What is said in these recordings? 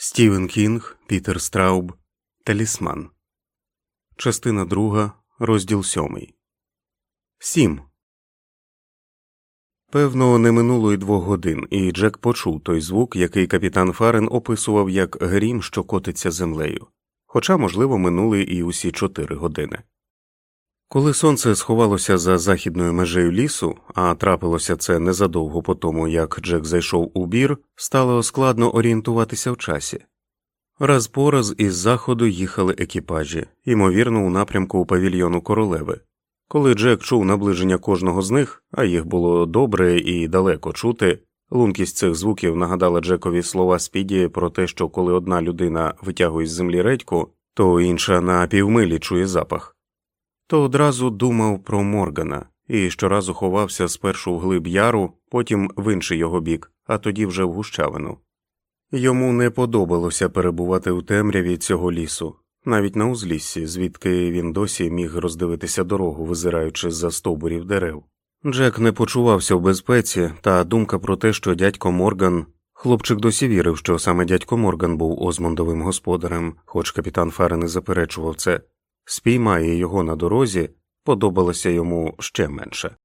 Стівен Кінг, Пітер Страуб, Талісман. Частина друга, розділ сьомий. Сім. Певно, не минуло й двох годин, і Джек почув той звук, який капітан Фарен описував як грім, що котиться землею. Хоча, можливо, минули і усі чотири години. Коли сонце сховалося за західною межею лісу, а трапилося це незадовго по тому, як Джек зайшов у бір, стало складно орієнтуватися в часі. Раз по раз із заходу їхали екіпажі, ймовірно, у напрямку павільйону королеви. Коли Джек чув наближення кожного з них, а їх було добре і далеко чути, лункість цих звуків нагадала Джекові слова Спіді про те, що коли одна людина витягує з землі редьку, то інша на півмилі чує запах то одразу думав про Моргана і щоразу ховався спершу в глиб яру, потім в інший його бік, а тоді вже в гущавину. Йому не подобалося перебувати у темряві цього лісу, навіть на узліссі, звідки він досі міг роздивитися дорогу, визираючи з за стовбурів дерев. Джек не почувався в безпеці, та думка про те, що дядько Морган. Хлопчик досі вірив, що саме дядько Морган був Озмондовим господарем, хоч капітан Фарен не заперечував це, спіймає його на дорозі, подобалося йому ще менше.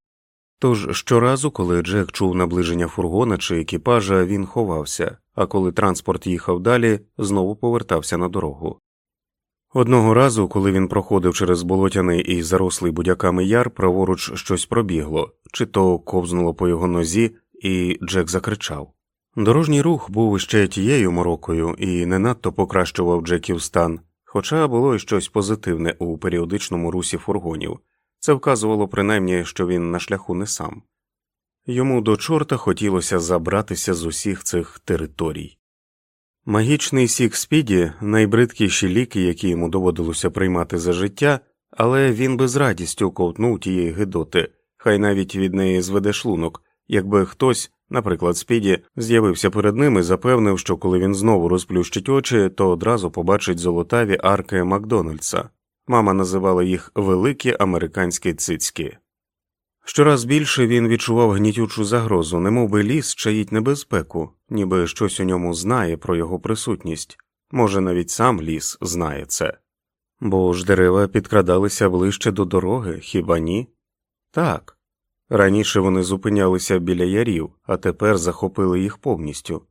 Тож щоразу, коли Джек чув наближення фургона чи екіпажа, він ховався, а коли транспорт їхав далі, знову повертався на дорогу. Одного разу, коли він проходив через болотяний і зарослий будяками яр, праворуч щось пробігло, чи то ковзнуло по його нозі, і Джек закричав. Дорожній рух був ще тією морокою і не надто покращував Джеків стан, Хоча було й щось позитивне у періодичному русі фургонів, це вказувало принаймні, що він на шляху не сам. Йому до чорта хотілося забратися з усіх цих територій. Магічний сік спіді найбридкіші ліки, які йому доводилося приймати за життя, але він би з радістю ковтнув тієї гидоти, хай навіть від неї зведе шлунок, якби хтось Наприклад, Спіді з'явився перед ним і запевнив, що коли він знову розплющить очі, то одразу побачить золотаві арки Макдональдса. Мама називала їх великі американські цицьки. Щораз більше він відчував гнітючу загрозу, немов би ліс чаїть небезпеку, ніби щось у ньому знає про його присутність, може, навіть сам ліс знає це. Бо ж дерева підкрадалися ближче до дороги, хіба ні? Так. Раніше вони зупинялися біля ярів, а тепер захопили їх повністю.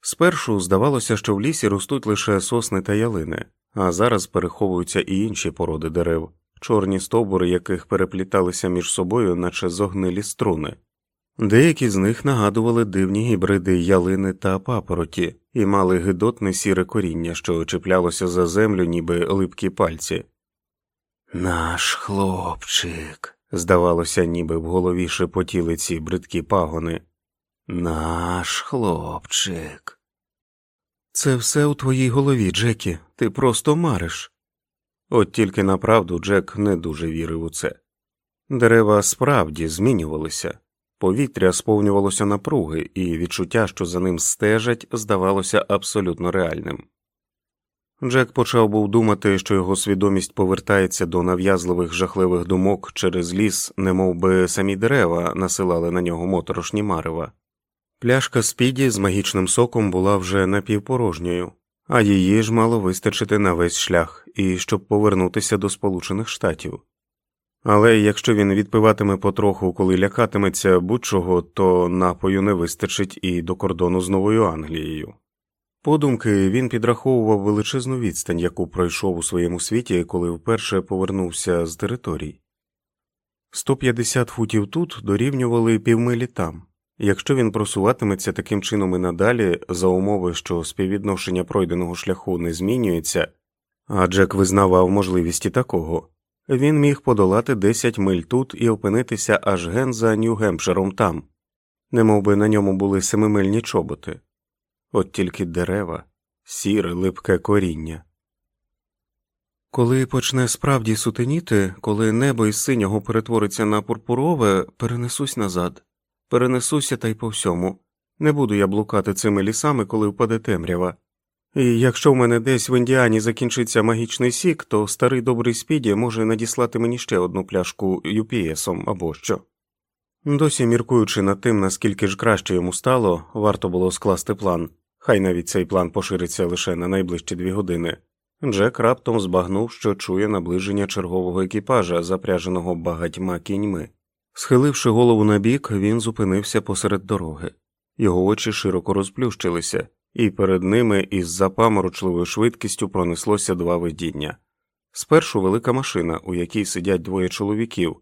Спершу здавалося, що в лісі ростуть лише сосни та ялини, а зараз переховуються і інші породи дерев, чорні стовбури яких перепліталися між собою, наче зогнилі струни. Деякі з них нагадували дивні гібриди ялини та папороті і мали гидотне сіре коріння, що чіплялося за землю, ніби липкі пальці. Наш хлопчик здавалося, ніби в голові шепотіли ці бридкі пагони. Наш хлопчик. Це все у твоїй голові, Джекі, ти просто мариш. От тільки направду Джек не дуже вірив у це. Дерева справді змінювалися, повітря сповнювалося напруги, і відчуття, що за ним стежать, здавалося абсолютно реальним. Джек почав був думати, що його свідомість повертається до нав'язливих жахливих думок через ліс, немов би самі дерева насилали на нього моторошні марева. Пляшка спіді з магічним соком була вже напівпорожньою, а її ж мало вистачити на весь шлях і щоб повернутися до Сполучених Штатів. Але якщо він відпиватиме потроху, коли лякатиметься будь-чого, то напою не вистачить і до кордону з Новою Англією. Подумки він підраховував величезну відстань, яку пройшов у своєму світі, коли вперше повернувся з територій. 150 футів тут дорівнювали півмилі там. Якщо він просуватиметься таким чином і надалі, за умови, що співвідношення пройденого шляху не змінюється, а Джек визнавав можливість і такого, він міг подолати 10 миль тут і опинитися аж ген за Нью-Гемпширом там, немовби на ньому були семимильні чоботи от тільки дерева, сіре липке коріння. Коли почне справді сутеніти, коли небо із синього перетвориться на пурпурове, перенесусь назад, перенесуся та й по всьому. Не буду я блукати цими лісами, коли впаде темрява. І якщо в мене десь в Індіані закінчиться магічний сік, то старий добрий спіді може надіслати мені ще одну пляшку UPS-ом або що. Досі міркуючи над тим, наскільки ж краще йому стало, варто було скласти план. Хай навіть цей план пошириться лише на найближчі дві години. Джек раптом збагнув, що чує наближення чергового екіпажа, запряженого багатьма кіньми. Схиливши голову на бік, він зупинився посеред дороги. Його очі широко розплющилися, і перед ними із запаморочливою швидкістю пронеслося два видіння. Спершу велика машина, у якій сидять двоє чоловіків,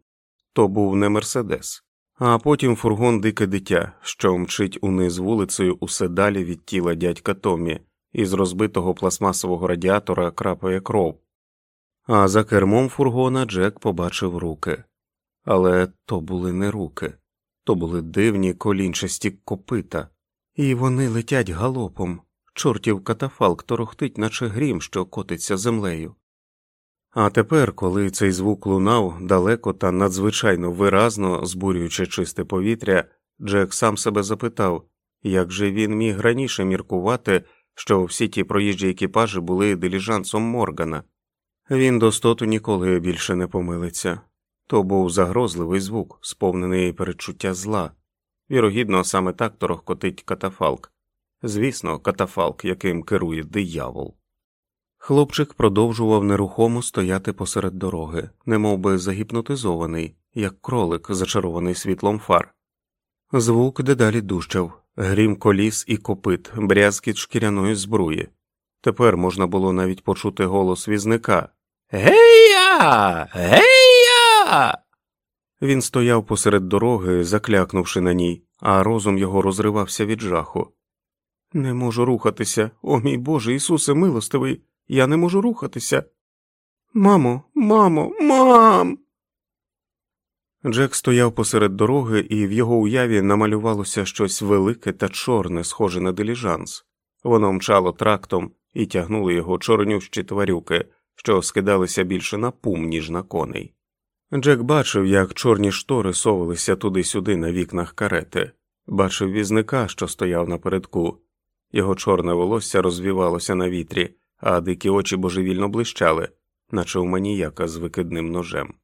то був не Мерседес, а потім фургон дике дитя, що мчить униз вулицею усе далі від тіла дядька Томі, із розбитого пластмасового радіатора крапає кров. А за кермом фургона Джек побачив руки. Але то були не руки, то були дивні колінчасті копита, і вони летять галопом. Чортів катафалк торохтить, наче грім, що котиться землею. А тепер, коли цей звук лунав далеко та надзвичайно виразно збурюючи чисте повітря, Джек сам себе запитав, як же він міг раніше міркувати, що всі ті проїжджі екіпажі були диліжансом Моргана. Він достоту ніколи більше не помилиться. То був загрозливий звук, сповнений передчуття зла. Вірогідно, саме так торохкотить катафалк. Звісно, катафалк, яким керує диявол. Хлопчик продовжував нерухомо стояти посеред дороги, немов би загіпнотизований, як кролик, зачарований світлом фар. Звук дедалі дужчав, грім коліс і копит, брязкіт шкіряної збруї. Тепер можна було навіть почути голос візника Гея! Гея! Він стояв посеред дороги, заклякнувши на ній, а розум його розривався від жаху. Не можу рухатися, о мій Боже Ісусе милостивий, я не можу рухатися. Мамо, мамо, мам. Джек стояв посеред дороги, і в його уяві намалювалося щось велике та чорне, схоже на диліжанс. Воно мчало трактом і тягнуло його чорнющі тварюки, що скидалися більше на пум, ніж на коней. Джек бачив, як чорні штори совалися туди-сюди на вікнах карети, бачив візника, що стояв напередку. Його чорне волосся розвівалося на вітрі, а дикі очі божевільно блищали, наче у маніяка з викидним ножем.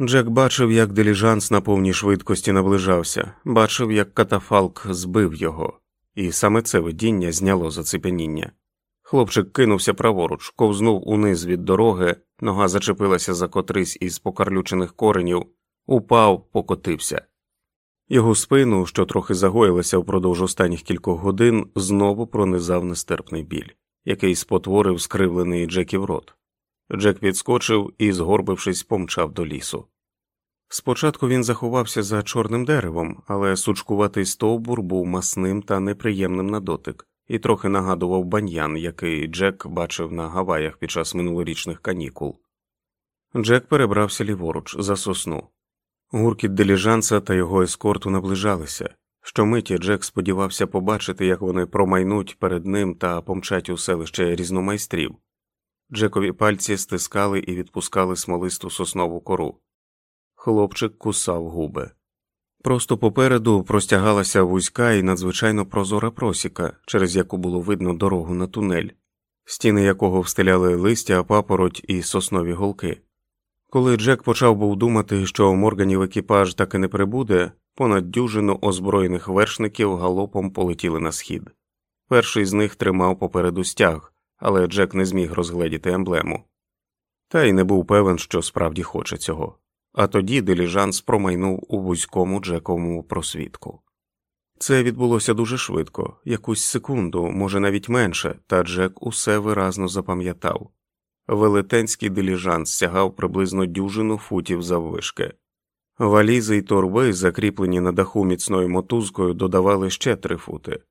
Джек бачив, як диліжанс на повній швидкості наближався, бачив, як катафалк збив його, і саме це видіння зняло зацепеніння. Хлопчик кинувся праворуч, ковзнув униз від дороги, нога зачепилася за котрись із покарлючених коренів, упав, покотився. Його спину, що трохи загоїлася впродовж останніх кількох годин, знову пронизав нестерпний біль, який спотворив скривлений Джеків рот. Джек підскочив і, згорбившись, помчав до лісу. Спочатку він заховався за чорним деревом, але сучкуватий стовбур був масним та неприємним на дотик і трохи нагадував баньян, який Джек бачив на Гаваях під час минулорічних канікул. Джек перебрався ліворуч за сосну. Гуркіт диліжанса та його ескорту наближалися. Щомиті Джек сподівався побачити, як вони промайнуть перед ним та помчать у селище різномайстрів. Джекові пальці стискали і відпускали смолисту соснову кору. Хлопчик кусав губи. Просто попереду простягалася вузька і надзвичайно прозора просіка, через яку було видно дорогу на тунель, стіни якого встиляли листя, папороть і соснові голки. Коли Джек почав був думати, що морганів екіпаж таки не прибуде, понад дюжину озброєних вершників галопом полетіли на схід. Перший з них тримав попереду стяг, але Джек не зміг розгледіти емблему. Та й не був певен, що справді хоче цього а тоді диліжанс промайнув у вузькому Джековому просвітку. Це відбулося дуже швидко, якусь секунду, може навіть менше, та Джек усе виразно запам'ятав. Велетенський диліжанс сягав приблизно дюжину футів заввишки. Валізи й торби, закріплені на даху міцною мотузкою, додавали ще три фути.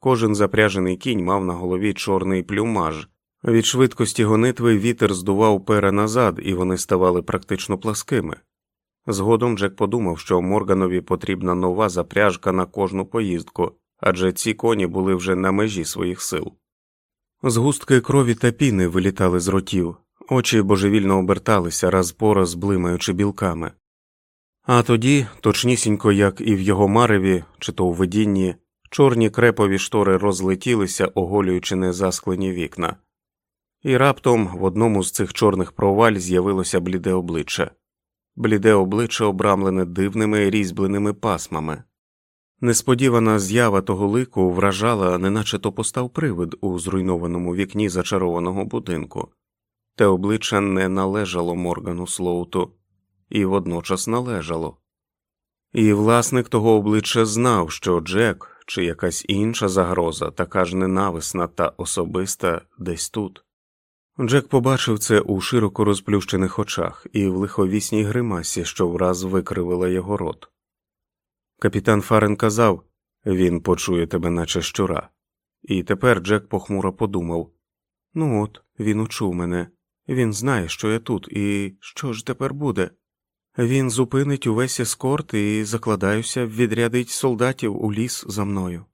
Кожен запряжений кінь мав на голові чорний плюмаж. Від швидкості гонитви вітер здував пера назад, і вони ставали практично пласкими. Згодом Джек подумав, що Морганові потрібна нова запряжка на кожну поїздку, адже ці коні були вже на межі своїх сил. Згустки крові та піни вилітали з ротів, очі божевільно оберталися раз по раз блимаючи білками. А тоді, точнісінько як і в його мареві, чи то у видінні, чорні крепові штори розлетілися, оголюючи незасклені вікна, і раптом в одному з цих чорних проваль з'явилося бліде обличчя. Бліде обличчя обрамлене дивними різьбленими пасмами. Несподівана з'ява того лику вражала, неначе то постав привид у зруйнованому вікні зачарованого будинку, те обличчя не належало Моргану Слоуту і водночас належало. І власник того обличчя знав, що Джек чи якась інша загроза, така ж ненависна та особиста, десь тут. Джек побачив це у широко розплющених очах і в лиховісній гримасі, що враз викривила його рот. Капітан Фарен казав він почує тебе, наче щура. І тепер Джек похмуро подумав ну от, він учув мене, він знає, що я тут, і що ж тепер буде? Він зупинить увесь ескорт і, закладаюся, відрядить солдатів у ліс за мною.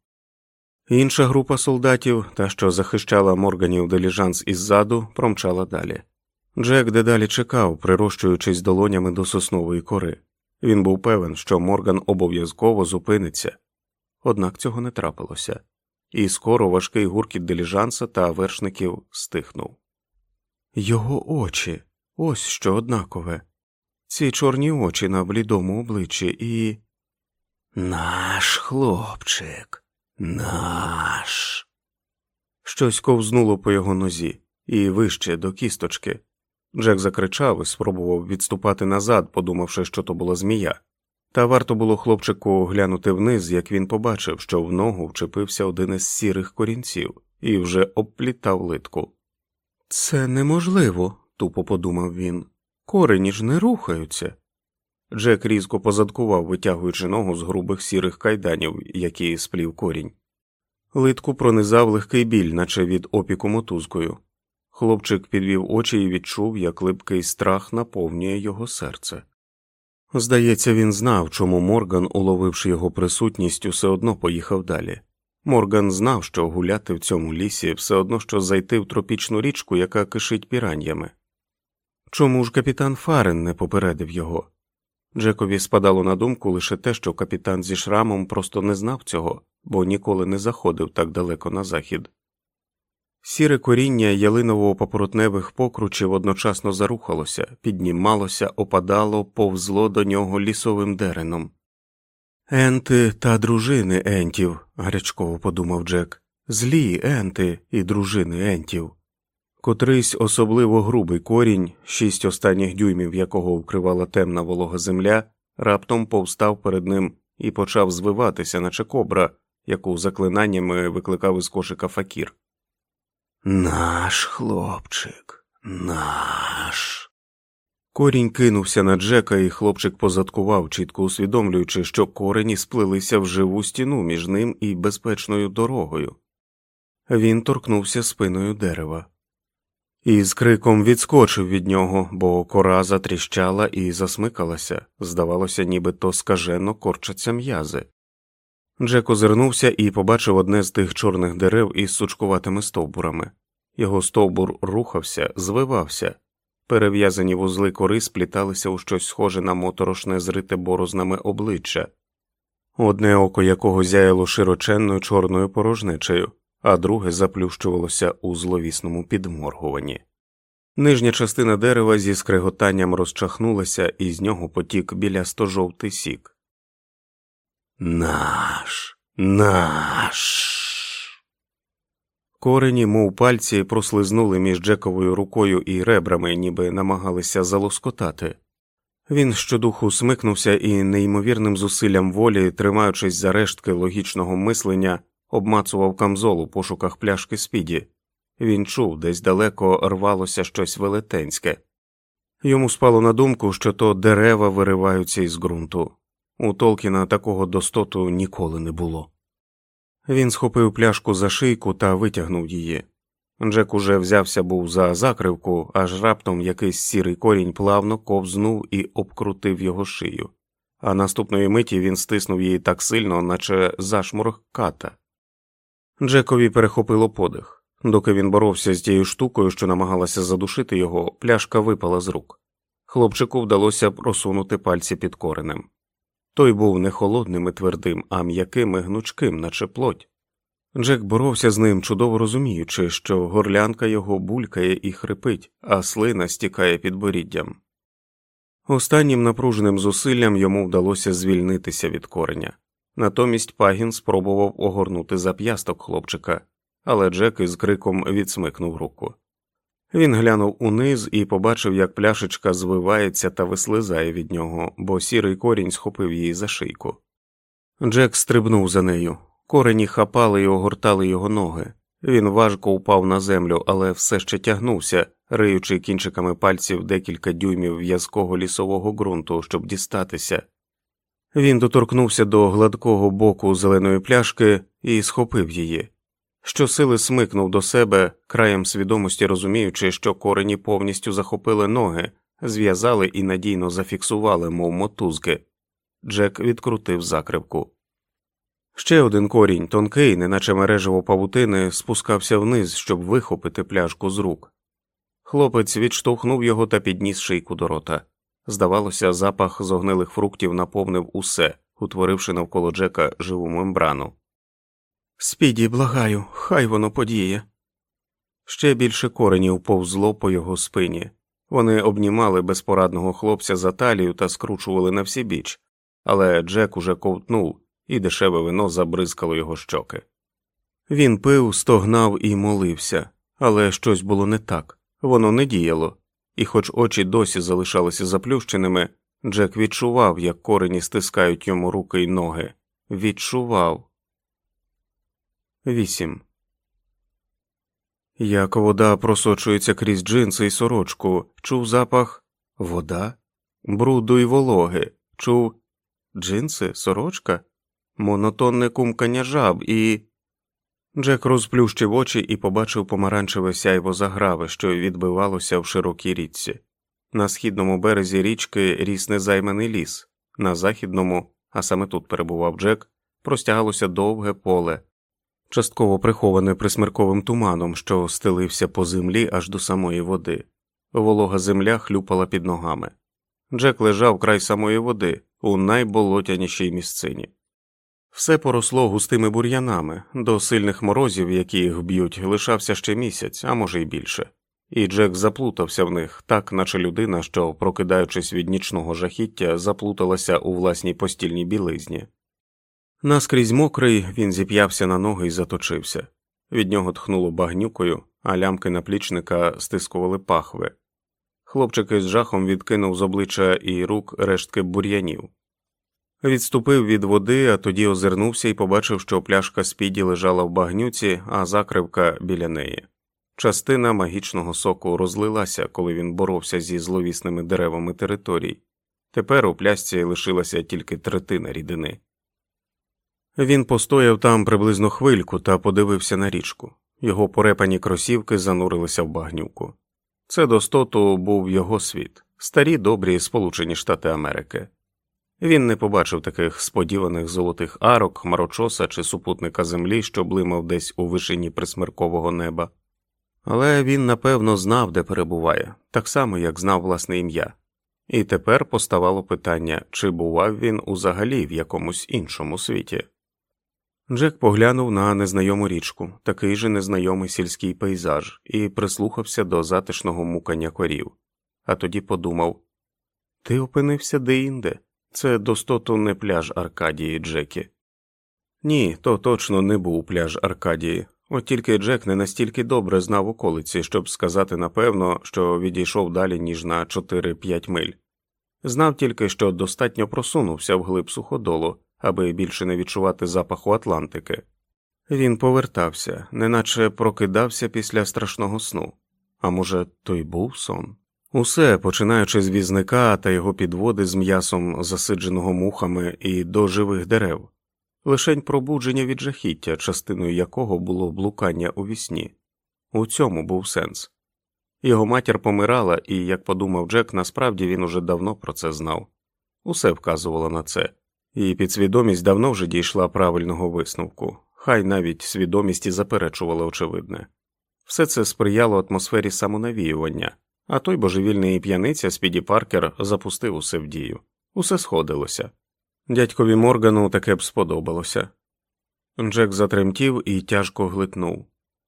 Інша група солдатів, та що захищала морганів деліжанс іззаду, промчала далі. Джек дедалі чекав, прирощуючись долонями до соснової кори. Він був певен, що Морган обов'язково зупиниться, однак цього не трапилося, і скоро важкий гуркіт деліжанса та вершників стихнув. Його очі ось що однакове, ці чорні очі на блідому обличчі і. Наш хлопчик, наш. Щось ковзнуло по його нозі і вище до кісточки. Джек закричав і спробував відступати назад, подумавши, що то була змія. Та варто було хлопчику глянути вниз, як він побачив, що в ногу вчепився один із сірих корінців і вже обплітав литку. Це неможливо, тупо подумав він. Корені ж не рухаються. Джек різко позадкував, витягуючи ногу з грубих сірих кайданів, які сплів корінь. Литку пронизав легкий біль, наче від опіку мотузкою. Хлопчик підвів очі і відчув, як липкий страх наповнює його серце. Здається, він знав, чому Морган, уловивши його присутність, усе одно поїхав далі. Морган знав, що гуляти в цьому лісі все одно що зайти в тропічну річку, яка кишить піраньями. Чому ж капітан Фарен не попередив його? Джекові спадало на думку лише те, що капітан зі шрамом просто не знав цього, бо ніколи не заходив так далеко на захід. Сіре коріння ялиново папоротневих покручів одночасно зарухалося, піднімалося, опадало, повзло до нього лісовим дереном. Енти та дружини ентів, гарячково подумав Джек, злі енти і дружини ентів. Котрийсь особливо грубий корінь, шість останніх дюймів якого вкривала темна волога земля, раптом повстав перед ним і почав звиватися, наче кобра, яку заклинаннями викликав із кошика факір. Наш хлопчик, наш. Корінь кинувся на Джека, і хлопчик позадкував, чітко усвідомлюючи, що корені сплелися в живу стіну між ним і безпечною дорогою. Він торкнувся спиною дерева і з криком відскочив від нього, бо кора затріщала і засмикалася, здавалося, ніби то скажено корчаться м'язи. Джек озирнувся і побачив одне з тих чорних дерев із сучкуватими стовбурами. Його стовбур рухався, звивався, перев'язані вузли кори спліталися у щось схоже на моторошне зрите борознами обличчя, одне око якого зяяло широченною чорною порожнечею, а друге заплющувалося у зловісному підморгуванні. Нижня частина дерева зі скреготанням розчахнулася, і з нього потік білясто жовтий сік. Наш, наш. Корені, мов пальці, прослизнули між Джековою рукою і ребрами, ніби намагалися залоскотати. Він щодуху смикнувся і неймовірним зусиллям волі, тримаючись за рештки логічного мислення, обмацував камзол у пошуках пляшки спіді. Він чув, десь далеко рвалося щось велетенське. Йому спало на думку, що то дерева вириваються із ґрунту. У Толкіна такого достоту ніколи не було. Він схопив пляшку за шийку та витягнув її. Джек уже взявся був за закривку, аж раптом якийсь сірий корінь плавно ковзнув і обкрутив його шию, а наступної миті він стиснув її так сильно, наче зашморг ката. Джекові перехопило подих. Доки він боровся з тією штукою, що намагалася задушити його, пляшка випала з рук. Хлопчику вдалося просунути пальці під коренем. Той був не холодним і твердим, а м'яким і гнучким, наче плоть. Джек боровся з ним, чудово розуміючи, що горлянка його булькає і хрипить, а слина стікає під боріддям. Останнім напруженим зусиллям йому вдалося звільнитися від кореня. Натомість Пагін спробував огорнути зап'ясток хлопчика, але Джек із криком відсмикнув руку. Він глянув униз і побачив, як пляшечка звивається та вислизає від нього, бо сірий корінь схопив її за шийку. Джек стрибнув за нею, корені хапали і огортали його ноги. Він важко упав на землю, але все ще тягнувся, риючи кінчиками пальців декілька дюймів в'язкого лісового ґрунту, щоб дістатися. Він доторкнувся до гладкого боку зеленої пляшки і схопив її. Щосили смикнув до себе, краєм свідомості розуміючи, що корені повністю захопили ноги, зв'язали і надійно зафіксували, мов мотузки. Джек відкрутив закривку. Ще один корінь, тонкий, неначе мережево павутини, спускався вниз, щоб вихопити пляшку з рук. Хлопець відштовхнув його та підніс шийку до рота. Здавалося, запах зогнилих фруктів наповнив усе, утворивши навколо Джека живу мембрану. Спіді, благаю, хай воно подіє. Ще більше коренів повзло по його спині. Вони обнімали безпорадного хлопця за талію та скручували на всі біч, але Джек уже ковтнув, і дешеве вино забризкало його щоки. Він пив, стогнав і молився, але щось було не так воно не діяло, і, хоч очі досі залишалися заплющеними, Джек відчував, як корені стискають йому руки й ноги. Відчував. Вісім. Як вода просочується крізь джинси й сорочку, чув запах вода, бруду й вологи, чув джинси, сорочка, монотонне кумкання жаб і. Джек розплющив очі і побачив помаранчеве сяйво заграви, що відбивалося в широкій річці. На східному березі річки ріс незайманий ліс, на західному, а саме тут перебував Джек, простягалося довге поле, частково приховане присмерковим туманом, що стелився по землі аж до самої води. Волога земля хлюпала під ногами. Джек лежав край самої води у найболотянішій місцині. Все поросло густими бур'янами, до сильних морозів, які їх б'ють, лишався ще місяць, а може й більше, і Джек заплутався в них, так наче людина, що, прокидаючись від нічного жахіття, заплуталася у власній постільній білизні. Наскрізь мокрий він зіп'явся на ноги і заточився. Від нього тхнуло багнюкою, а лямки наплічника стискували пахви. Хлопчик із жахом відкинув з обличчя і рук рештки бур'янів. Відступив від води, а тоді озирнувся і побачив, що пляшка спіді лежала в багнюці, а закривка біля неї. Частина магічного соку розлилася, коли він боровся зі зловісними деревами територій. Тепер у плясці лишилася тільки третина рідини. Він постояв там приблизно хвильку та подивився на річку. Його порепані кросівки занурилися в багнюку. Це достоту був його світ, старі добрі Сполучені Штати Америки. Він не побачив таких сподіваних золотих арок, хмарочоса чи супутника землі, що блимав десь у вишині присмеркового неба, але він напевно знав, де перебуває, так само, як знав власне ім'я, і тепер поставало питання, чи бував він узагалі в якомусь іншому світі. Джек поглянув на незнайому річку, такий же незнайомий сільський пейзаж, і прислухався до затишного мукання корів, а тоді подумав Ти опинився де-інде. Це достоту не пляж Аркадії Джекі. Ні, то точно не був пляж Аркадії, от тільки Джек не настільки добре знав околиці, щоб сказати напевно, що відійшов далі, ніж на 4-5 миль. Знав тільки, що достатньо просунувся вглиб суходолу, аби більше не відчувати запаху Атлантики. Він повертався, неначе прокидався після страшного сну. А може, то й був сон? Усе, починаючи з візника та його підводи з м'ясом, засидженого мухами і до живих дерев, лишень пробудження від жахіття, частиною якого було блукання у вісні. У цьому був сенс. Його матір помирала, і, як подумав Джек, насправді він уже давно про це знав. Усе вказувало на це, і підсвідомість давно вже дійшла правильного висновку, хай навіть свідомість і заперечувала очевидне. Все це сприяло атмосфері самонавіювання а той божевільний п'яниця Спіді Паркер запустив усе в дію. Усе сходилося. Дядькові Моргану таке б сподобалося. Джек затремтів і тяжко глитнув.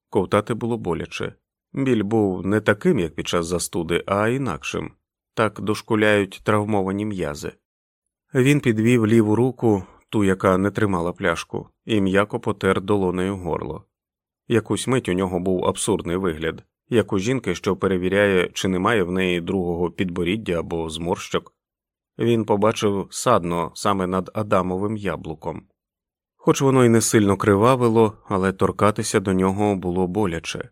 Ковтати було боляче. Біль був не таким, як під час застуди, а інакшим так дошкуляють травмовані м'язи. Він підвів ліву руку, ту, яка не тримала пляшку, і м'яко потер долонею горло. Якусь мить у нього був абсурдний вигляд, як у жінки, що перевіряє, чи немає в неї другого підборіддя або зморщок. Він побачив садно саме над Адамовим яблуком. Хоч воно й не сильно кривавило, але торкатися до нього було боляче.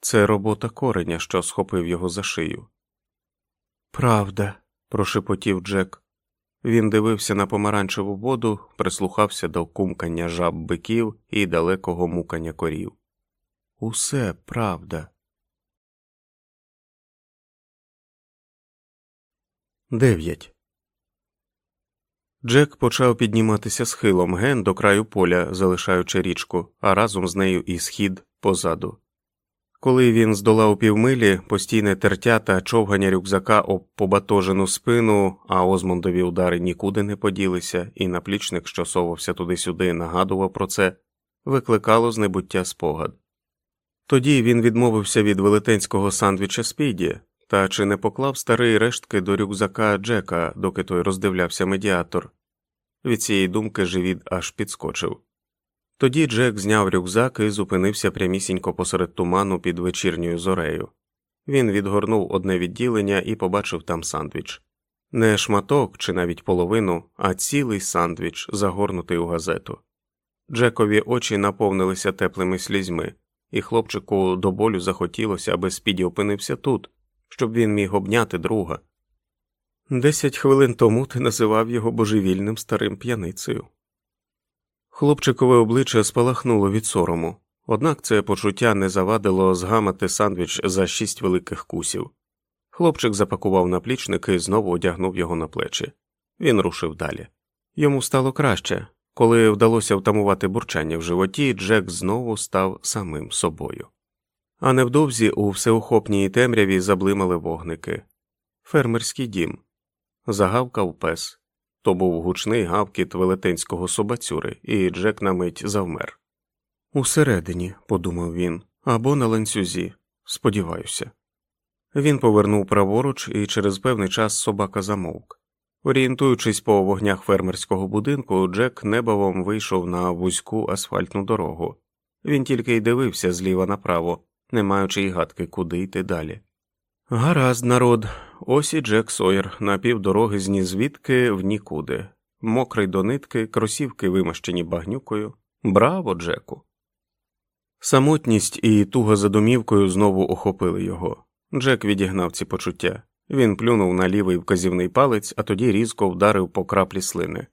Це робота кореня, що схопив його за шию. Правда, прошепотів Джек. Він дивився на помаранчеву воду, прислухався до кумкання жаб биків і далекого мукання корів. Усе правда. Дев'ять. Джек почав підніматися схилом ген до краю поля, залишаючи річку, а разом з нею і схід позаду. Коли він здолав півмилі, постійне тертя та човгання рюкзака об побатожену спину, а Озмондові удари нікуди не поділися, і наплічник, що совався туди-сюди, нагадував про це, викликало знебуття спогад. Тоді він відмовився від велетенського сандвіча Спіді, та чи не поклав старий рештки до рюкзака Джека, доки той роздивлявся медіатор. Від цієї думки живіт аж підскочив. Тоді Джек зняв рюкзак і зупинився прямісінько посеред туману під вечірньою зорею. Він відгорнув одне відділення і побачив там сандвіч. Не шматок чи навіть половину, а цілий сандвіч, загорнутий у газету. Джекові очі наповнилися теплими слізьми, і хлопчику до болю захотілося, аби спіді опинився тут, щоб він міг обняти друга. Десять хвилин тому ти називав його божевільним старим п'яницею. Хлопчикове обличчя спалахнуло від сорому, однак це почуття не завадило згамати сандвіч за шість великих кусів. Хлопчик запакував наплічник і знову одягнув його на плечі. Він рушив далі. Йому стало краще. Коли вдалося втамувати бурчання в животі, Джек знову став самим собою. А невдовзі у всеохопній темряві заблимали вогники. Фермерський дім. Загавкав пес. То був гучний гавкіт велетенського собацюри, і Джек на мить завмер. Усередині, подумав він, або на ланцюзі, сподіваюся. Він повернув праворуч, і через певний час собака замовк. Орієнтуючись по вогнях фермерського будинку, Джек небавом вийшов на вузьку асфальтну дорогу. Він тільки й дивився зліва направо, не маючи й гадки, куди йти далі. Гаразд, народ, ось і Джек Сойер на півдороги з нізвідки в нікуди, мокрий до нитки, кросівки вимащені багнюкою. Браво, Джеку! Самотність і туга за домівкою знову охопили його. Джек відігнав ці почуття. Він плюнув на лівий вказівний палець, а тоді різко вдарив по краплі слини.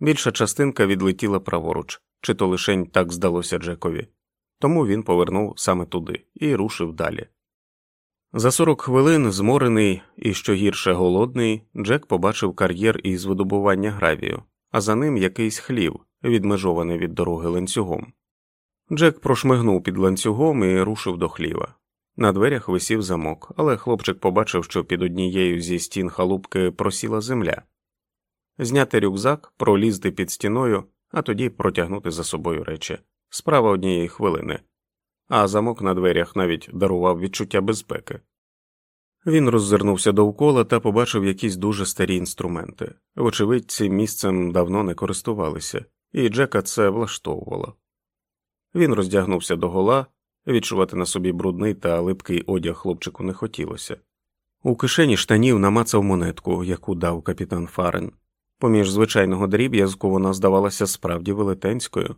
Більша частинка відлетіла праворуч, чи то лишень так здалося Джекові, тому він повернув саме туди і рушив далі. За 40 хвилин, зморений і що гірше голодний, Джек побачив кар'єр із видобування гравію, а за ним якийсь хлів, відмежований від дороги ланцюгом. Джек прошмигнув під ланцюгом і рушив до хліва. На дверях висів замок, але хлопчик побачив, що під однією зі стін халупки просіла земля. Зняти рюкзак, пролізти під стіною, а тоді протягнути за собою речі справа однієї хвилини, а замок на дверях навіть дарував відчуття безпеки. Він роззирнувся довкола та побачив якісь дуже старі інструменти. Вочевидь, цим місцем давно не користувалися, і Джека це влаштовувало. Він роздягнувся до гола, відчувати на собі брудний та липкий одяг хлопчику не хотілося. У кишені штанів намацав монетку, яку дав капітан Фарен. Поміж звичайного дріб'язку вона здавалася справді велетенською.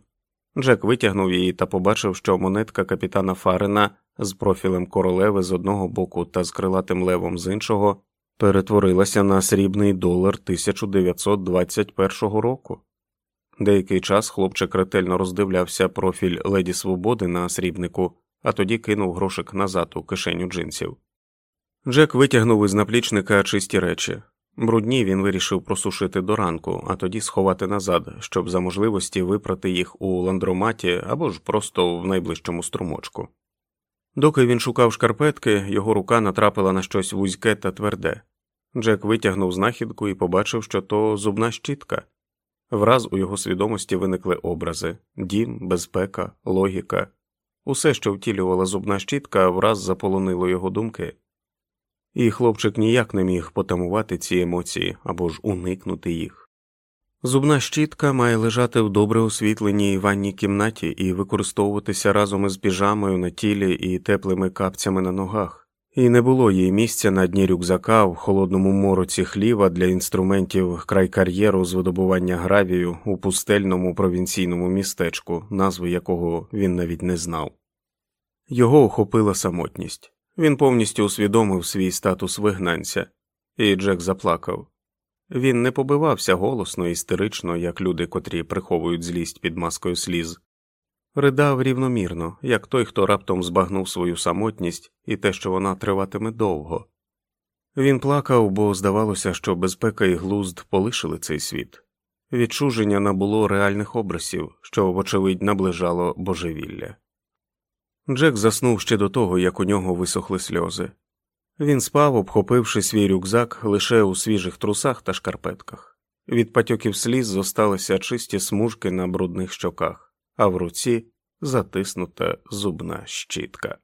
Джек витягнув її та побачив, що монетка капітана Фарена з профілем королеви з одного боку та з крилатим левом з іншого перетворилася на срібний долар 1921 року. Деякий час хлопчик ретельно роздивлявся профіль леді свободи на срібнику, а тоді кинув грошик назад у кишеню джинсів. Джек витягнув із наплічника чисті речі. Брудні він вирішив просушити до ранку, а тоді сховати назад, щоб за можливості випрати їх у ландроматі або ж просто в найближчому струмочку. Доки він шукав шкарпетки, його рука натрапила на щось вузьке та тверде. Джек витягнув знахідку і побачив, що то зубна щітка. Враз у його свідомості виникли образи дім, безпека, логіка. Усе, що втілювала зубна щітка, враз заполонило його думки і хлопчик ніяк не міг потамувати ці емоції або ж уникнути їх. Зубна щітка має лежати в добре освітленій ванній кімнаті і використовуватися разом із піжамою на тілі і теплими капцями на ногах, і не було їй місця на дні рюкзака в холодному мороці хліва для інструментів край кар'єру з видобування гравію у пустельному провінційному містечку, назви якого він навіть не знав. Його охопила самотність. Він повністю усвідомив свій статус вигнанця, і Джек заплакав. Він не побивався голосно і істерично, як люди, котрі приховують злість під маскою сліз, ридав рівномірно, як той, хто раптом збагнув свою самотність і те, що вона триватиме довго. Він плакав, бо здавалося, що безпека і глузд полишили цей світ. Відчуження набуло реальних образів, що, вочевидь, наближало божевілля. Джек заснув ще до того, як у нього висохли сльози. Він спав, обхопивши свій рюкзак лише у свіжих трусах та шкарпетках. Від патьоків сліз зосталися чисті смужки на брудних щоках, а в руці затиснута зубна щітка.